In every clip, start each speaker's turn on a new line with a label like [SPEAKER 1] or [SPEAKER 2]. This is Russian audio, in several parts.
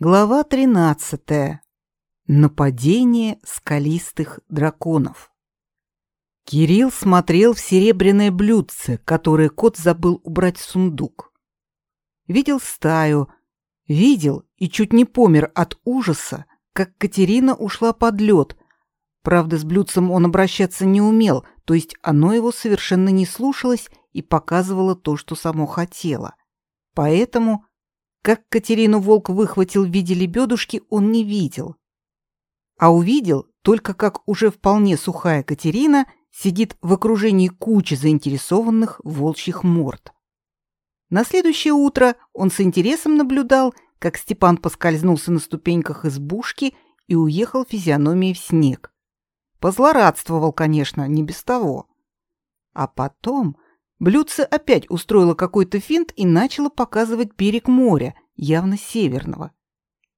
[SPEAKER 1] Глава 13. Нападение скалистых драконов. Кирилл смотрел в серебряное блюдце, которое кот забыл убрать в сундук. Видел стаю, видел и чуть не помер от ужаса, как Катерина ушла под лед. Правда, с блюдцем он обращаться не умел, то есть оно его совершенно не слушалось и показывало то, что само хотело. Поэтому как Катерину волк выхватил в виде лебедушки, он не видел. А увидел только как уже вполне сухая Катерина сидит в окружении кучи заинтересованных волчьих морд. На следующее утро он с интересом наблюдал, как Степан поскользнулся на ступеньках избушки и уехал физиономией в снег. Позлорадствовал, конечно, не без того. А потом Блюдце опять устроило какой-то финт и начало показывать берег моря, явно северного.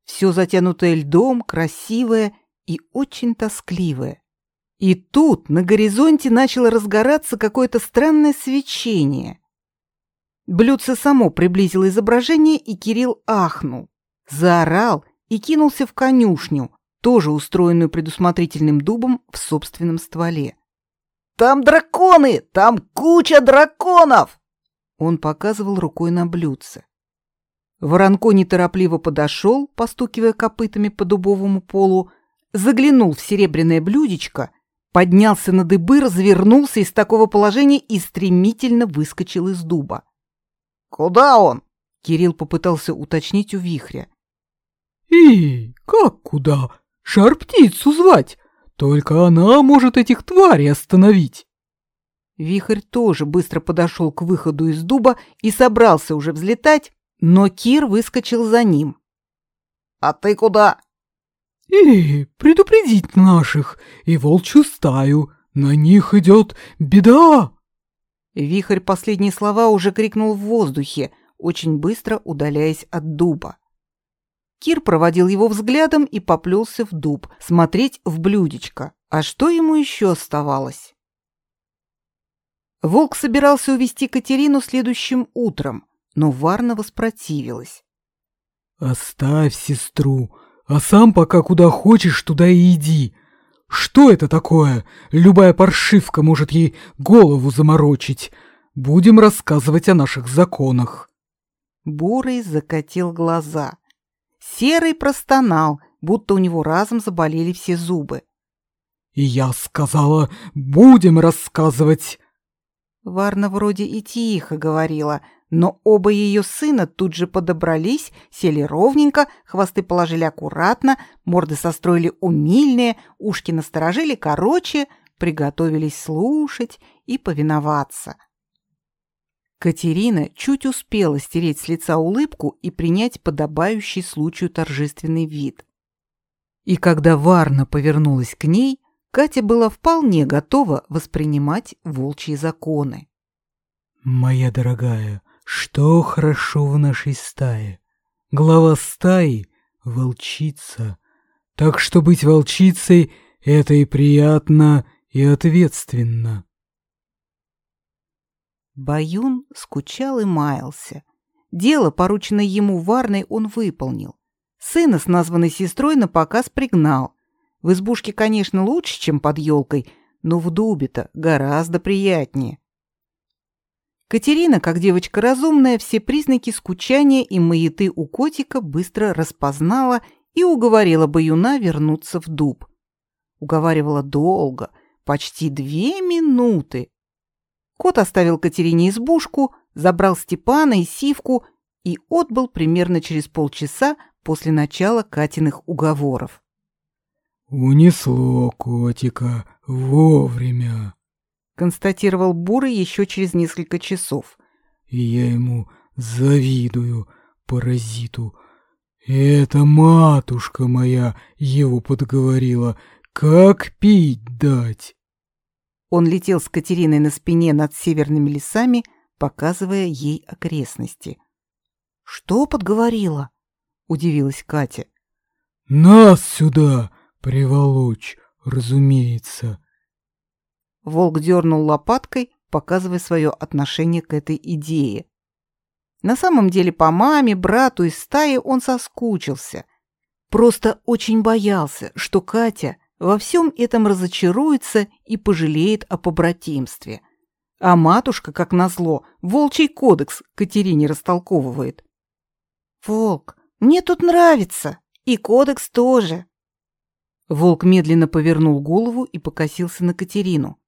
[SPEAKER 1] Все затянутое льдом, красивое и очень тоскливое. И тут на горизонте начало разгораться какое-то странное свечение. Блюдце само приблизило изображение, и Кирилл ахнул, заорал и кинулся в конюшню, тоже устроенную предусмотрительным дубом в собственном стволе. Там драконы! Там куча драконов!» Он показывал рукой на блюдце. Воронко неторопливо подошел, постукивая копытами по дубовому полу, заглянул в серебряное блюдечко, поднялся на дыбы, развернулся из такого положения и стремительно выскочил из дуба. «Куда он?» — Кирилл попытался уточнить у вихря.
[SPEAKER 2] «И, как куда? Шар-птицу звать! Только она может этих тварей остановить.
[SPEAKER 1] Вихрь тоже быстро подошел к выходу из дуба и собрался уже взлетать, но Кир выскочил за ним. «А ты куда?»
[SPEAKER 2] «И предупредить наших и волчью стаю. На них идет беда!»
[SPEAKER 1] Вихрь последние слова уже крикнул в воздухе, очень быстро удаляясь от дуба. Кир проводил его взглядом и поплелся в дуб, смотреть в блюдечко. А что ему еще оставалось? Волк собирался увести Катерину следующим утром, но Варна воспротивилась.
[SPEAKER 2] «Оставь сестру, а сам пока куда хочешь, туда и иди. Что это такое? Любая паршивка может ей голову заморочить. Будем рассказывать о наших законах».
[SPEAKER 1] Бурый закатил глаза. Серый простонал, будто у него разом заболели все зубы.
[SPEAKER 2] «И я сказала, будем рассказывать!»
[SPEAKER 1] Варна вроде и тихо говорила, но оба ее сына тут же подобрались, сели ровненько, хвосты положили аккуратно, морды состроили умильные, ушки насторожили короче, приготовились слушать и повиноваться. Катерина чуть успела стереть с лица улыбку и принять подобающий случаю торжественный вид. И когда Варна повернулась к ней, Катя была вполне готова воспринимать волчьи законы.
[SPEAKER 2] «Моя дорогая, что хорошо в нашей стае? Глава стаи — волчица. Так что быть волчицей — это и приятно, и ответственно».
[SPEAKER 1] Баюн скучал и маялся. Дело, порученное ему Варной, он выполнил. Сына с названной сестрой на показ пригнал. В избушке, конечно, лучше, чем под елкой, но в дубе-то гораздо приятнее. Катерина, как девочка разумная, все признаки скучания и маяты у котика быстро распознала и уговорила Баюна вернуться в дуб. Уговаривала долго, почти две минуты. Кот оставил Катерине избушку, забрал Степана и Сивку и отбыл примерно через полчаса после начала Катиных уговоров.
[SPEAKER 2] «Унесло котика вовремя», —
[SPEAKER 1] констатировал Бурый еще через несколько часов.
[SPEAKER 2] «И я ему завидую, паразиту. Это матушка моя его подговорила, как пить дать».
[SPEAKER 1] Он летел с Катериной на спине над северными лесами, показывая ей окрестности. «Что подговорила?» — удивилась Катя.
[SPEAKER 2] «Нас сюда приволочь, разумеется».
[SPEAKER 1] Волк дернул лопаткой, показывая свое отношение к этой идее. На самом деле по маме, брату и стае он соскучился — Просто очень боялся, что Катя во всем этом разочаруется и пожалеет о побратимстве. А матушка, как назло, волчий кодекс Катерине растолковывает. «Волк, мне тут нравится, и кодекс тоже». Волк медленно повернул голову и покосился на Катерину.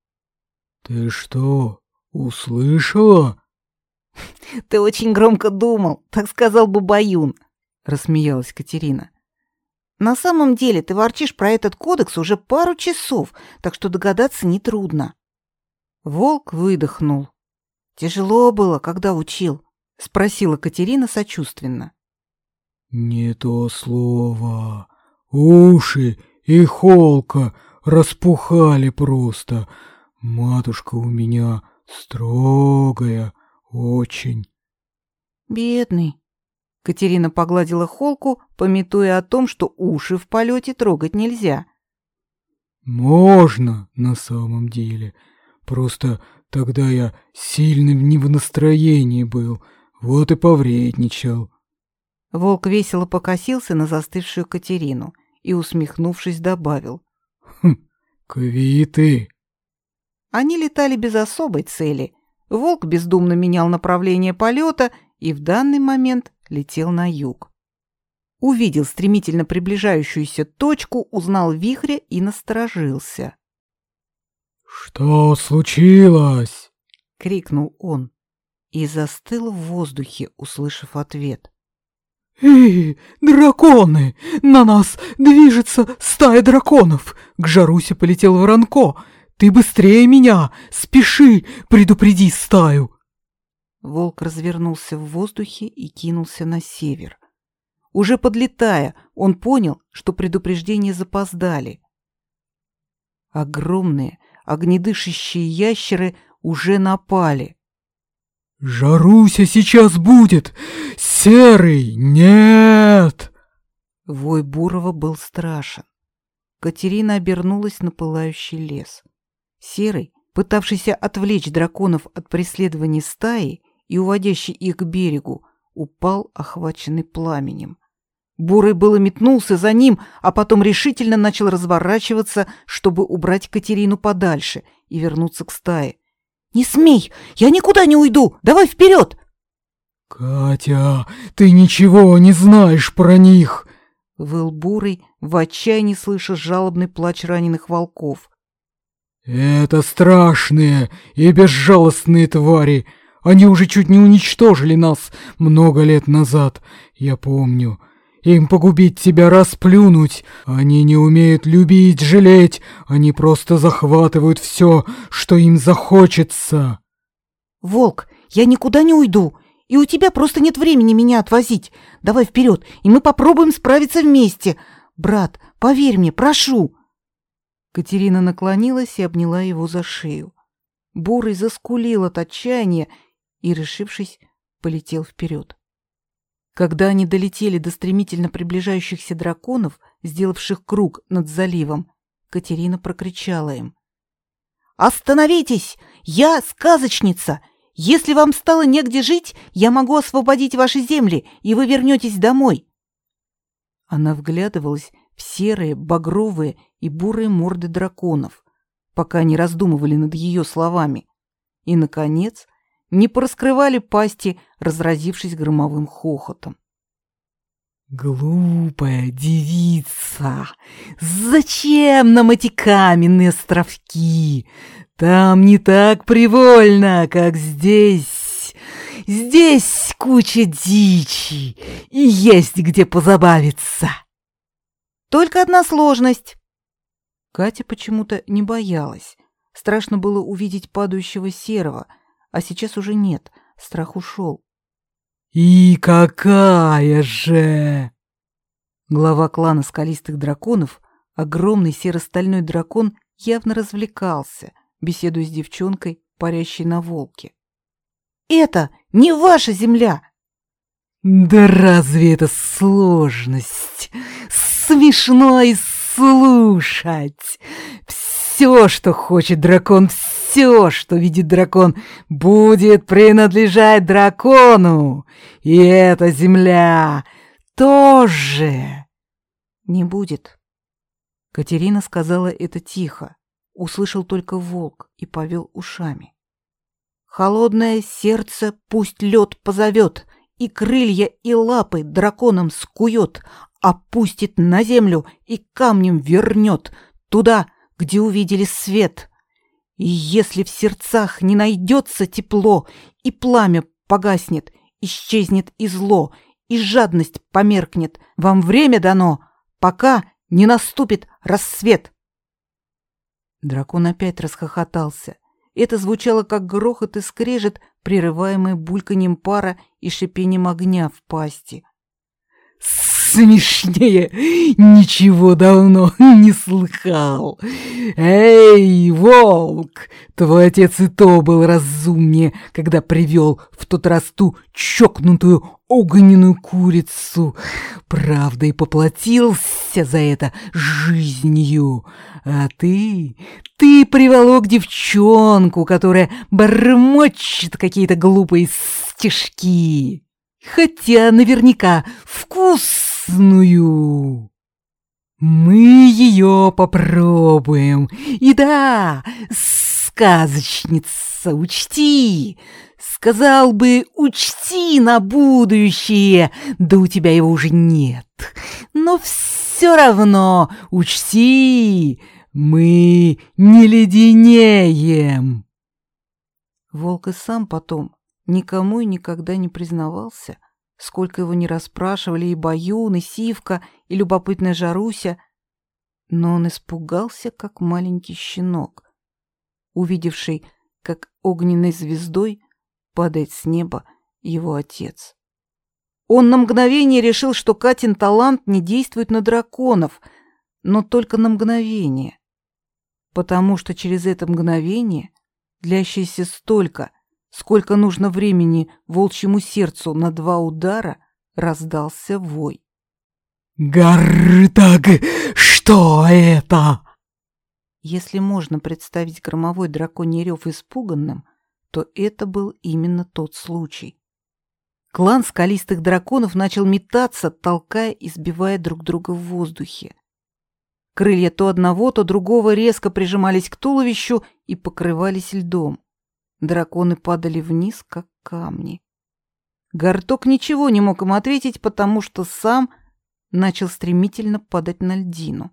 [SPEAKER 2] «Ты что, услышала?»
[SPEAKER 1] «Ты очень громко думал, так сказал бы Баюн», — рассмеялась Катерина. «На самом деле ты ворчишь про этот кодекс уже пару часов, так что догадаться нетрудно». Волк выдохнул. «Тяжело было, когда учил?» — спросила Катерина сочувственно.
[SPEAKER 2] «Не то слово. Уши и холка распухали просто. Матушка у меня строгая, очень».
[SPEAKER 1] «Бедный». Катерина погладила холку, пометуя о том, что уши в полете трогать нельзя.
[SPEAKER 2] «Можно, на самом деле. Просто тогда я сильным не в настроении был, вот и повредничал».
[SPEAKER 1] Волк весело покосился на застывшую Катерину и, усмехнувшись, добавил.
[SPEAKER 2] «Хм, квиты!»
[SPEAKER 1] Они летали без особой цели. Волк бездумно менял направление полета и в данный момент летел на юг. Увидел стремительно приближающуюся точку, узнал вихря и насторожился.
[SPEAKER 2] «Что случилось?»
[SPEAKER 1] — крикнул он и застыл в воздухе, услышав ответ.
[SPEAKER 2] «Эй, драконы! На нас движется стая драконов! К Жарусе полетел Воронко! Ты быстрее меня! Спеши, предупреди стаю!»
[SPEAKER 1] Волк развернулся в воздухе и кинулся на север. Уже подлетая, он понял, что предупреждения запоздали. Огромные, огнедышащие ящеры уже напали.
[SPEAKER 2] «Жаруся сейчас будет! Серый, нет!»
[SPEAKER 1] Вой Бурова был страшен. Катерина обернулась на пылающий лес. Серый, пытавшийся отвлечь драконов от преследования стаи и уводящий их к берегу, упал, охваченный пламенем. Бурый было метнулся за ним, а потом решительно начал разворачиваться, чтобы убрать Катерину подальше и вернуться к стае. «Не смей! Я никуда не уйду! Давай вперед!»
[SPEAKER 2] «Катя, ты ничего не знаешь про них!»
[SPEAKER 1] Выл Бурый, в отчаянии слыша жалобный плач раненых волков.
[SPEAKER 2] «Это страшные и безжалостные твари! Они уже чуть не уничтожили нас много лет назад, я помню. Им погубить тебя расплюнуть. Они не умеют любить, жалеть. Они просто захватывают все, что им захочется.
[SPEAKER 1] Волк, я никуда не уйду. И у тебя просто нет времени меня отвозить. Давай вперед, и мы попробуем справиться вместе. Брат, поверь мне, прошу. Катерина наклонилась и обняла его за шею. Бурый заскулил от отчаяния и, решившись, полетел вперед. Когда они долетели до стремительно приближающихся драконов, сделавших круг над заливом, Катерина прокричала им. «Остановитесь! Я сказочница! Если вам стало негде жить, я могу освободить ваши земли, и вы вернетесь домой!» Она вглядывалась в серые, багровые и бурые морды драконов, пока они раздумывали над ее словами, и, наконец, не пораскрывали пасти, разразившись громовым хохотом. «Глупая девица! Зачем нам эти каменные островки? Там не так привольно, как здесь. Здесь куча дичи, и есть где позабавиться. Только одна сложность». Катя почему-то не боялась. Страшно было увидеть падающего серого — а сейчас уже нет, страх ушел. «И какая же!» Глава клана скалистых драконов, огромный серо-стальной дракон, явно развлекался, беседуя с девчонкой, парящей на волке. «Это не ваша земля!» «Да разве это сложность? Смешно и слушать! Все, что хочет дракон, все, что видит дракон, будет принадлежать дракону. И эта земля тоже. не будет. Катерина сказала это тихо. Услышал только волк и повел ушами. Холодное сердце пусть лед позовет, и крылья, и лапы драконом скует, опустит на землю и камнем вернет туда, где увидели свет. И если в сердцах не найдется тепло, и пламя погаснет, исчезнет и зло, и жадность померкнет, вам время дано, пока не наступит рассвет. Дракон опять расхохотался. Это звучало как грохот и скрежет, прерываемый бульканьем пара и шипением огня в пасти.
[SPEAKER 2] Смешнее ничего давно не слыхал. Эй, волк, твой отец и то был разумнее, когда привел в тот раз ту чокнутую огненную курицу. Правда, и поплатился за это жизнью. А ты, ты приволок девчонку, которая бормочет какие-то глупые стишки. Хотя наверняка вкусную. Мы ее попробуем. И да, сказочница, учти, сказал бы, учти на будущее, да у тебя его уже нет. Но все равно учти, мы не леденеем.
[SPEAKER 1] Волк и сам потом никому и никогда не признавался, сколько его не расспрашивали и Баюн, и Сивка, и любопытная Жаруся, но он испугался, как маленький щенок, увидевший, как огненной звездой падает с неба его отец. Он на мгновение решил, что Катин талант не действует на драконов, но только на мгновение, потому что через это мгновение, длящееся столько — Сколько нужно времени волчьему сердцу на два удара, раздался вой.
[SPEAKER 2] «Гартаг, что это?»
[SPEAKER 1] Если можно представить громовой драконий рев испуганным, то это был именно тот случай. Клан скалистых драконов начал метаться, толкая и сбивая друг друга в воздухе. Крылья то одного, то другого резко прижимались к туловищу и покрывались льдом. Драконы падали вниз, как камни. Гарток ничего не мог им ответить, потому что сам начал стремительно падать на льдину.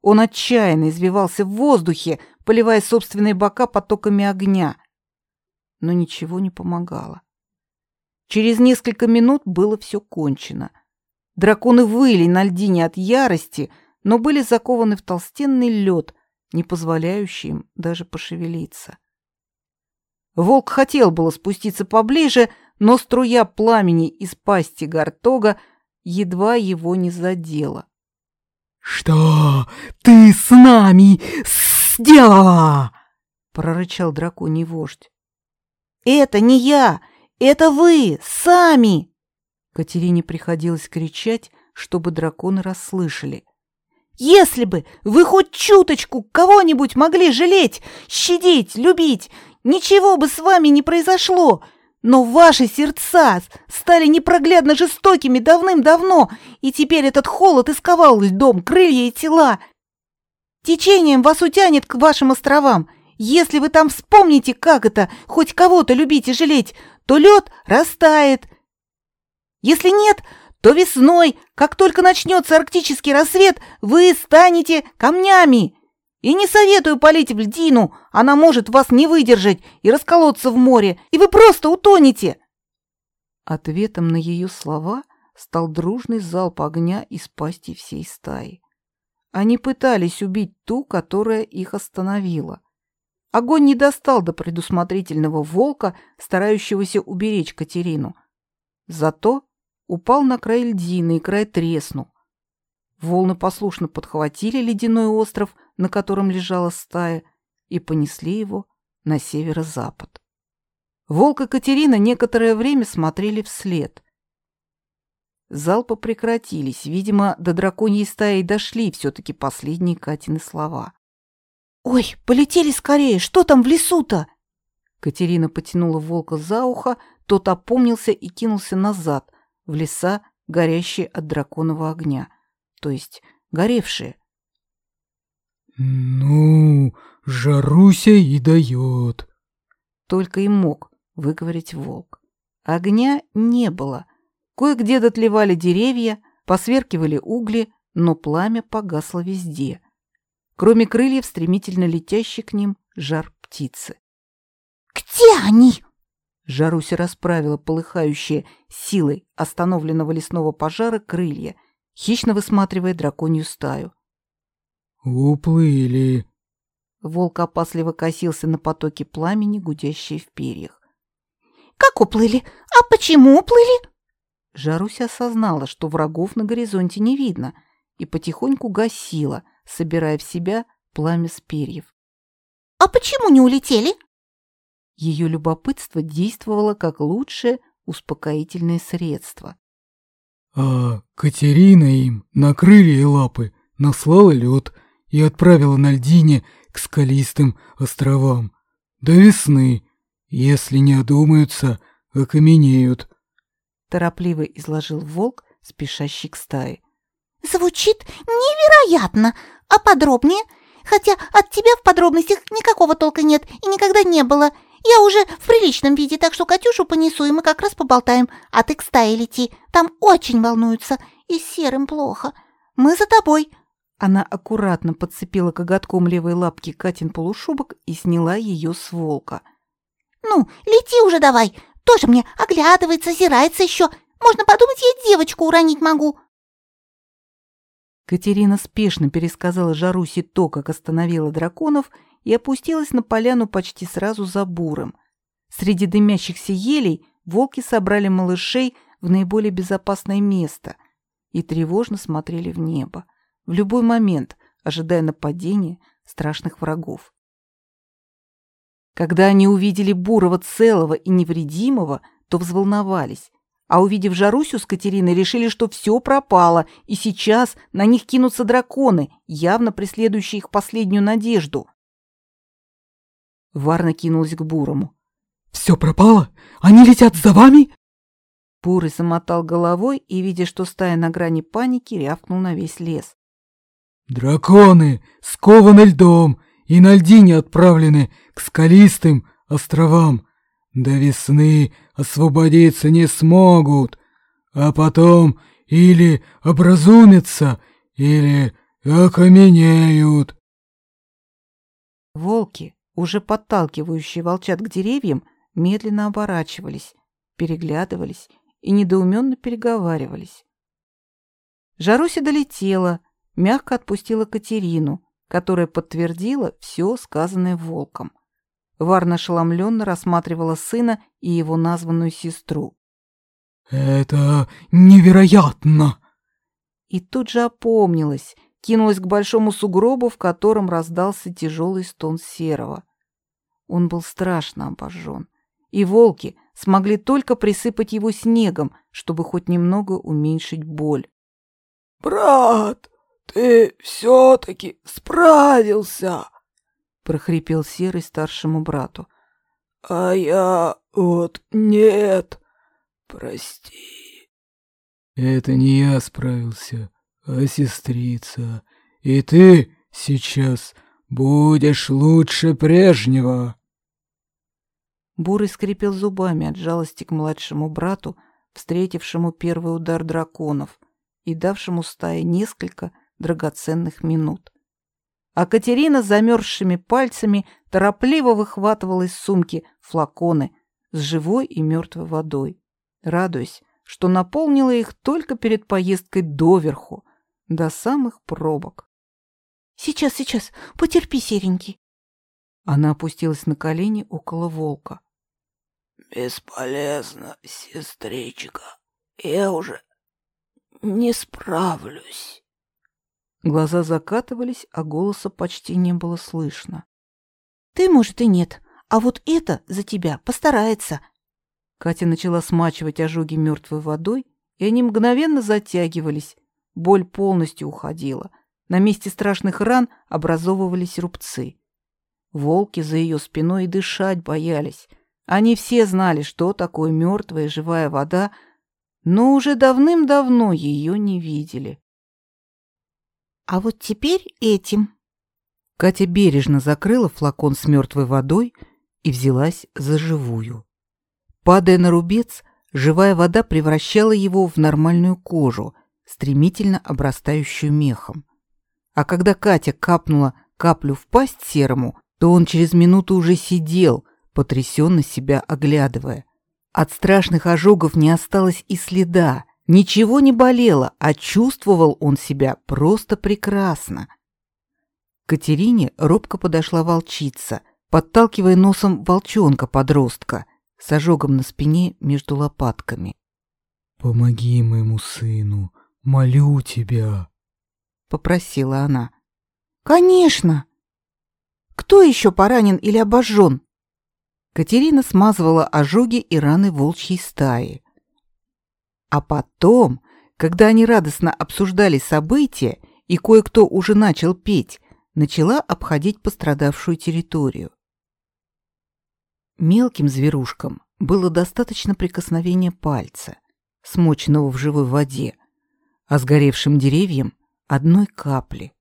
[SPEAKER 1] Он отчаянно извивался в воздухе, поливая собственные бока потоками огня. Но ничего не помогало. Через несколько минут было все кончено. Драконы выли на льдине от ярости, но были закованы в толстенный лед, не позволяющий им даже пошевелиться. Волк хотел было спуститься поближе, но струя пламени из пасти гортога едва его не задела.
[SPEAKER 2] «Что ты с нами сделала?» — прорычал драконий вождь.
[SPEAKER 1] «Это не я! Это вы! Сами!» Катерине приходилось кричать, чтобы драконы расслышали. «Если бы вы хоть чуточку кого-нибудь могли жалеть, щадить, любить, Ничего бы с вами не произошло, но ваши сердца стали непроглядно жестокими давным-давно, и теперь этот холод исковал льдом крылья и тела. Течением вас утянет к вашим островам. Если вы там вспомните, как это, хоть кого-то любить и жалеть, то лед растает. Если нет, то весной, как только начнется арктический рассвет, вы станете камнями. И не советую палить в льдину, она может вас не выдержать и расколоться в море, и вы просто утонете. Ответом на ее слова стал дружный залп огня из пасти всей стаи. Они пытались убить ту, которая их остановила. Огонь не достал до предусмотрительного волка, старающегося уберечь Катерину. Зато упал на край льдины, и край треснул. Волны послушно подхватили ледяной остров, на котором лежала стая, и понесли его на северо-запад. Волк и Катерина некоторое время смотрели вслед. Залпы прекратились. Видимо, до драконьей стаи дошли все-таки последние Катины слова. «Ой, полетели скорее! Что там в лесу-то?» Катерина потянула волка за ухо, тот опомнился и кинулся назад, в леса, горящие от драконового огня то есть горевшие.
[SPEAKER 2] «Ну, Жаруся и дает», —
[SPEAKER 1] только и мог выговорить волк. Огня не было. Кое-где дотлевали деревья, посверкивали угли, но пламя погасло везде. Кроме крыльев, стремительно летящий к ним жар птицы.
[SPEAKER 3] «Где они?»
[SPEAKER 1] Жаруся расправила полыхающие силой остановленного лесного пожара крылья, хищно высматривая драконью стаю.
[SPEAKER 2] «Уплыли».
[SPEAKER 1] Волк опасливо косился на потоки пламени, гудящие в перьях.
[SPEAKER 3] «Как уплыли? А почему уплыли?»
[SPEAKER 1] Жаруся осознала, что врагов на горизонте не видно, и потихоньку гасила, собирая в себя пламя с перьев.
[SPEAKER 3] «А почему не улетели?»
[SPEAKER 1] Ее любопытство действовало как лучшее успокоительное средство.
[SPEAKER 2] А Катерина им на крылья и лапы наслала лед и отправила на льдине к скалистым островам. До весны, если не одумаются, окаменеют.
[SPEAKER 1] Торопливо изложил волк, спешащий к стае.
[SPEAKER 3] Звучит невероятно. А подробнее? Хотя от тебя в подробностях никакого толка нет и никогда не было. Я уже в приличном виде, так что Катюшу понесу, и мы как раз поболтаем. А ты к стае лети. Там очень волнуются. И серым плохо. Мы за тобой.
[SPEAKER 1] Она аккуратно подцепила коготком левой лапки Катин полушубок и сняла ее с волка.
[SPEAKER 3] «Ну, лети уже давай. Тоже мне оглядывается, озирается еще. Можно подумать, я девочку уронить могу».
[SPEAKER 1] Катерина спешно пересказала Жарусе то, как остановила драконов, и опустилась на поляну почти сразу за буром. Среди дымящихся елей волки собрали малышей в наиболее безопасное место и тревожно смотрели в небо, в любой момент ожидая нападения страшных врагов. Когда они увидели Бурова целого и невредимого, то взволновались, а увидев Жарусю с Катериной, решили, что все пропало, и сейчас на них кинутся драконы, явно преследующие их последнюю надежду. Варна кинулась к Бурому.
[SPEAKER 2] «Все пропало? Они летят за вами?»
[SPEAKER 1] Бурый замотал головой и, видя, что стая на грани паники, рявкнул на весь лес.
[SPEAKER 2] «Драконы скованы льдом и на льдине отправлены к скалистым островам. До весны освободиться не смогут, а потом или образумятся, или окаменеют».
[SPEAKER 1] Волки уже подталкивающие волчат к деревьям, медленно оборачивались, переглядывались и недоуменно переговаривались. Жаруся долетела, мягко отпустила Катерину, которая подтвердила все сказанное волком. Варна ошеломленно рассматривала сына и его названную сестру.
[SPEAKER 2] «Это невероятно!»
[SPEAKER 1] И тут же опомнилась, кинулась к большому сугробу, в котором раздался тяжелый стон серого. Он был страшно обожжен, и волки смогли только присыпать его снегом, чтобы хоть немного уменьшить боль.
[SPEAKER 4] «Брат, ты все-таки справился!»
[SPEAKER 1] — прохрипел Серый старшему брату.
[SPEAKER 4] «А я вот нет, прости».
[SPEAKER 2] «Это не я справился, а сестрица. И ты сейчас будешь лучше прежнего.
[SPEAKER 1] Бурый скрипел зубами от жалости к младшему брату, встретившему первый удар драконов и давшему стае несколько драгоценных минут. А Катерина замерзшими пальцами торопливо выхватывала из сумки флаконы с живой и мертвой водой, радуясь, что наполнила их только перед поездкой доверху, до самых пробок.
[SPEAKER 3] «Сейчас, сейчас, потерпи, серенький».
[SPEAKER 1] Она опустилась на колени около волка.
[SPEAKER 4] «Бесполезно, сестричка. Я уже не справлюсь».
[SPEAKER 1] Глаза закатывались, а голоса почти не было слышно.
[SPEAKER 3] «Ты, может, и нет, а вот это за тебя постарается».
[SPEAKER 1] Катя начала смачивать ожоги мертвой водой, и они мгновенно затягивались, Боль полностью уходила. На месте страшных ран образовывались рубцы. Волки за ее спиной и дышать боялись. Они все знали, что такое мертвая живая вода, но уже давным-давно ее не видели.
[SPEAKER 3] А вот теперь этим.
[SPEAKER 1] Катя бережно закрыла флакон с мертвой водой и взялась за живую. Падая на рубец, живая вода превращала его в нормальную кожу, стремительно обрастающую мехом. А когда Катя капнула каплю в пасть серому, то он через минуту уже сидел, потрясенно себя оглядывая. От страшных ожогов не осталось и следа. Ничего не болело, а чувствовал он себя просто прекрасно. К Катерине робко подошла волчица, подталкивая носом волчонка-подростка с ожогом на спине между лопатками.
[SPEAKER 2] «Помоги моему сыну, молю тебя!»
[SPEAKER 1] — попросила она.
[SPEAKER 3] «Конечно! Кто еще поранен или обожжен?»
[SPEAKER 1] Катерина смазывала ожоги и раны волчьей стаи. А потом, когда они радостно обсуждали события, и кое-кто уже начал петь, начала обходить пострадавшую территорию. Мелким зверушкам было достаточно прикосновения пальца, смоченного в живой воде, а сгоревшим деревьям — одной капли.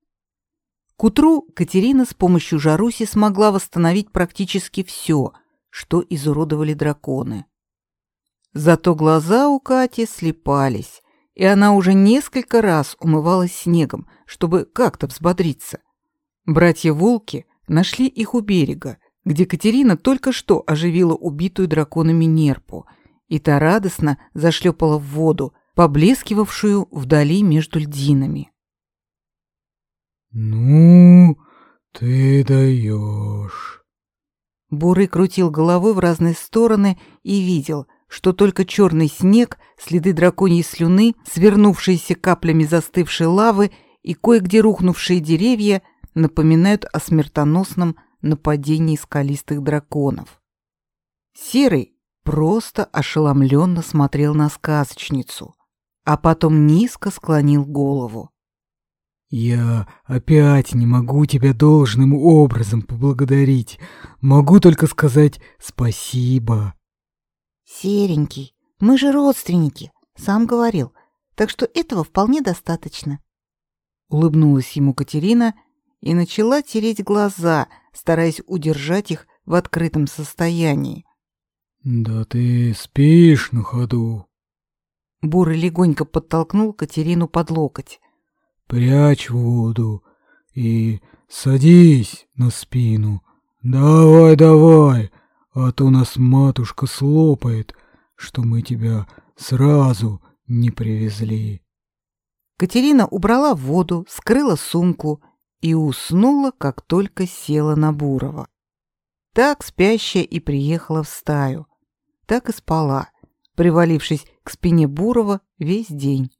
[SPEAKER 1] К утру Катерина с помощью Жаруси смогла восстановить практически все, что изуродовали драконы. Зато глаза у Кати слепались, и она уже несколько раз умывалась снегом, чтобы как-то взбодриться. Братья-волки нашли их у берега, где Катерина только что оживила убитую драконами нерпу, и та радостно зашлепала в воду, поблескивавшую вдали между льдинами.
[SPEAKER 2] «Ну, ты даешь!»
[SPEAKER 1] Бурый крутил головой в разные стороны и видел, что только черный снег, следы драконьей слюны, свернувшиеся каплями застывшей лавы и кое-где рухнувшие деревья напоминают о смертоносном нападении скалистых драконов. Серый просто ошеломленно смотрел на сказочницу, а потом низко склонил голову.
[SPEAKER 2] Я опять не могу тебя должным образом поблагодарить. Могу только сказать спасибо.
[SPEAKER 3] Серенький, мы же родственники, сам говорил, так что этого вполне достаточно.
[SPEAKER 1] Улыбнулась ему Катерина и начала тереть глаза, стараясь удержать их в открытом состоянии.
[SPEAKER 2] Да ты спишь на ходу.
[SPEAKER 1] Бурый легонько подтолкнул Катерину под локоть
[SPEAKER 2] прячь воду и садись на спину. Давай, давай, а то нас матушка слопает, что мы тебя сразу не привезли.
[SPEAKER 1] Катерина убрала воду, скрыла сумку и уснула, как только села на Бурова. Так спящая и приехала в стаю. Так и спала, привалившись к спине Бурова весь день.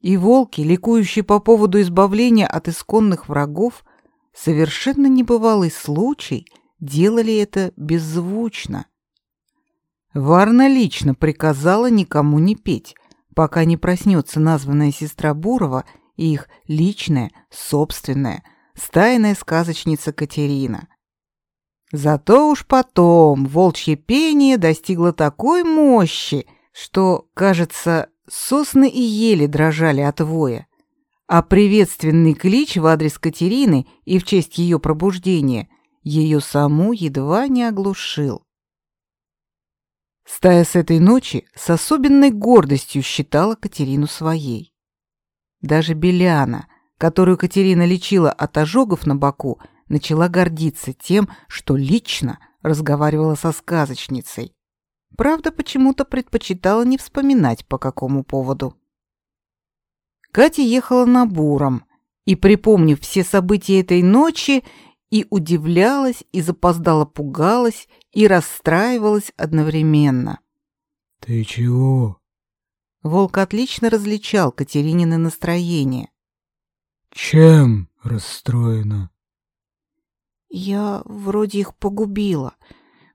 [SPEAKER 1] И волки, ликующие по поводу избавления от исконных врагов, совершенно небывалый случай, делали это беззвучно. Варна лично приказала никому не петь, пока не проснется названная сестра Бурова и их личная, собственная, стайная сказочница Катерина. Зато уж потом волчье пение достигло такой мощи, что, кажется, Сосны и ели дрожали от воя, а приветственный клич в адрес Катерины и в честь ее пробуждения ее саму едва не оглушил. Стая с этой ночи с особенной гордостью считала Катерину своей. Даже Беляна, которую Катерина лечила от ожогов на боку, начала гордиться тем, что лично разговаривала со сказочницей. Правда, почему-то предпочитала не вспоминать, по какому поводу. Катя ехала на буром и, припомнив все события этой ночи, и удивлялась, и запоздала пугалась, и расстраивалась одновременно.
[SPEAKER 2] «Ты чего?»
[SPEAKER 1] Волк отлично различал Катеринины настроение.
[SPEAKER 2] «Чем расстроена?»
[SPEAKER 3] «Я вроде их погубила.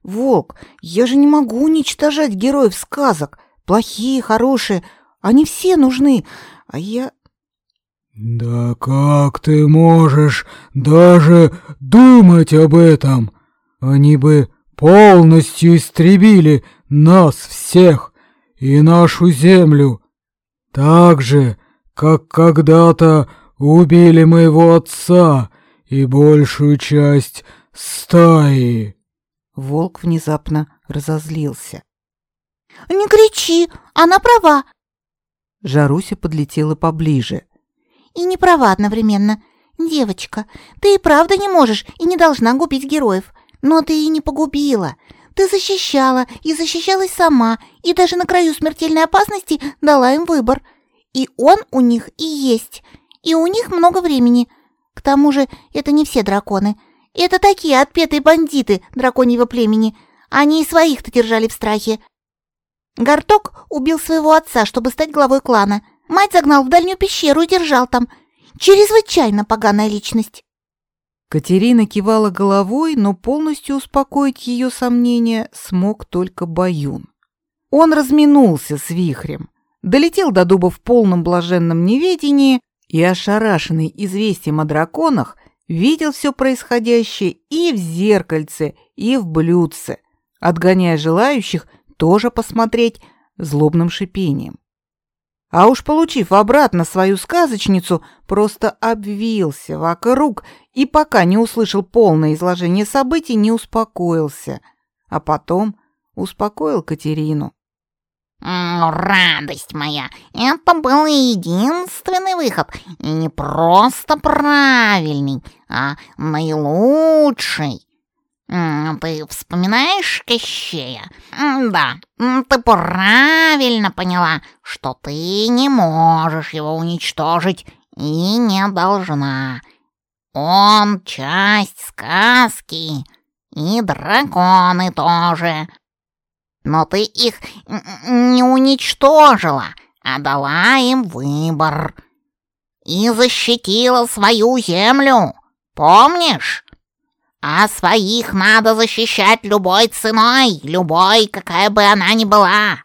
[SPEAKER 3] Волк, я же не могу уничтожать героев сказок. Плохие, хорошие, они все нужны. А я...
[SPEAKER 2] Да как ты можешь даже думать об этом? Они бы полностью истребили нас всех и нашу землю. Так же, как когда-то убили моего отца и большую часть стаи.
[SPEAKER 1] Волк внезапно разозлился.
[SPEAKER 3] «Не кричи, она права!»
[SPEAKER 1] Жаруся подлетела поближе.
[SPEAKER 3] «И не права одновременно. Девочка, ты и правда не можешь и не должна губить героев. Но ты и не погубила. Ты защищала и защищалась сама, и даже на краю смертельной опасности дала им выбор. И он у них и есть. И у них много времени. К тому же это не все драконы. Это такие отпетые бандиты драконьего племени. Они и своих-то держали в страхе. Гарток убил своего отца, чтобы стать главой клана. Мать загнал в дальнюю пещеру и держал там. Чрезвычайно поганая личность.
[SPEAKER 1] Катерина кивала головой, но полностью успокоить ее сомнения смог только Баюн. Он разминулся с вихрем, долетел до дуба в полном блаженном неведении и, ошарашенный известием о драконах, видел все происходящее и в зеркальце, и в блюдце, отгоняя желающих тоже посмотреть злобным шипением. А уж получив обратно свою сказочницу, просто обвился вокруг и пока не услышал полное изложение событий, не успокоился. А потом успокоил Катерину.
[SPEAKER 3] «Радость моя, это был единственный выход, и не просто правильный, а наилучший. Ты вспоминаешь Кощея? Да, ты правильно поняла, что ты не можешь его уничтожить и не должна. Он часть сказки, и драконы тоже. Но ты их не уничтожила, а дала им выбор. И защитила свою землю, помнишь? А своих надо защищать любой ценой, любой, какая бы она ни была.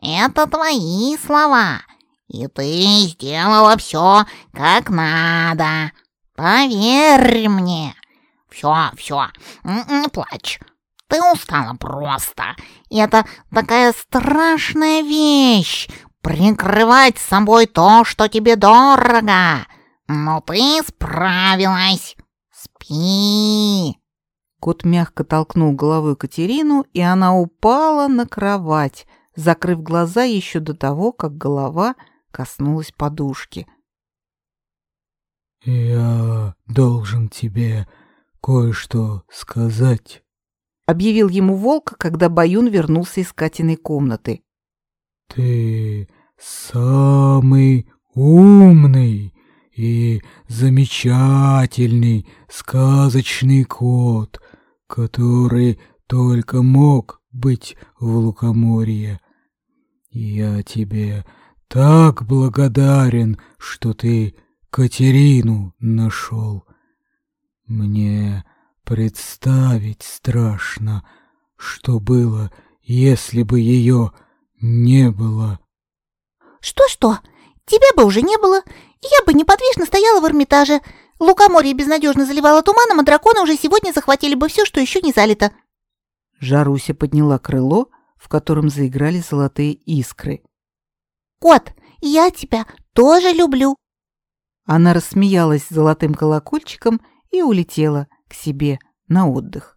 [SPEAKER 3] Это твои слова, и ты сделала все как надо. Поверь мне. Все, все, не плачь. Ты устала просто. И это такая страшная вещь — прикрывать собой то, что тебе дорого. Но ты справилась. «Спи!»
[SPEAKER 1] Кот мягко толкнул головой Катерину, и она упала на кровать, закрыв глаза еще до того, как голова коснулась подушки.
[SPEAKER 2] «Я должен тебе кое-что сказать», —
[SPEAKER 1] объявил ему волк, когда Баюн вернулся из Катиной комнаты.
[SPEAKER 2] «Ты самый умный и замечательный сказочный кот, который только мог быть в Лукоморье. Я тебе так благодарен, что ты Катерину нашел. Мне представить страшно, что было, если бы ее не было.
[SPEAKER 3] Что-что? Тебя бы уже не было. Я бы неподвижно стояла в Эрмитаже. Лукоморье безнадежно заливало туманом, а драконы уже сегодня захватили бы все, что еще не залито.
[SPEAKER 1] Жаруся подняла крыло, в котором заиграли золотые искры.
[SPEAKER 3] «Кот, я тебя тоже люблю!»
[SPEAKER 1] Она рассмеялась золотым колокольчиком и улетела к себе на отдых.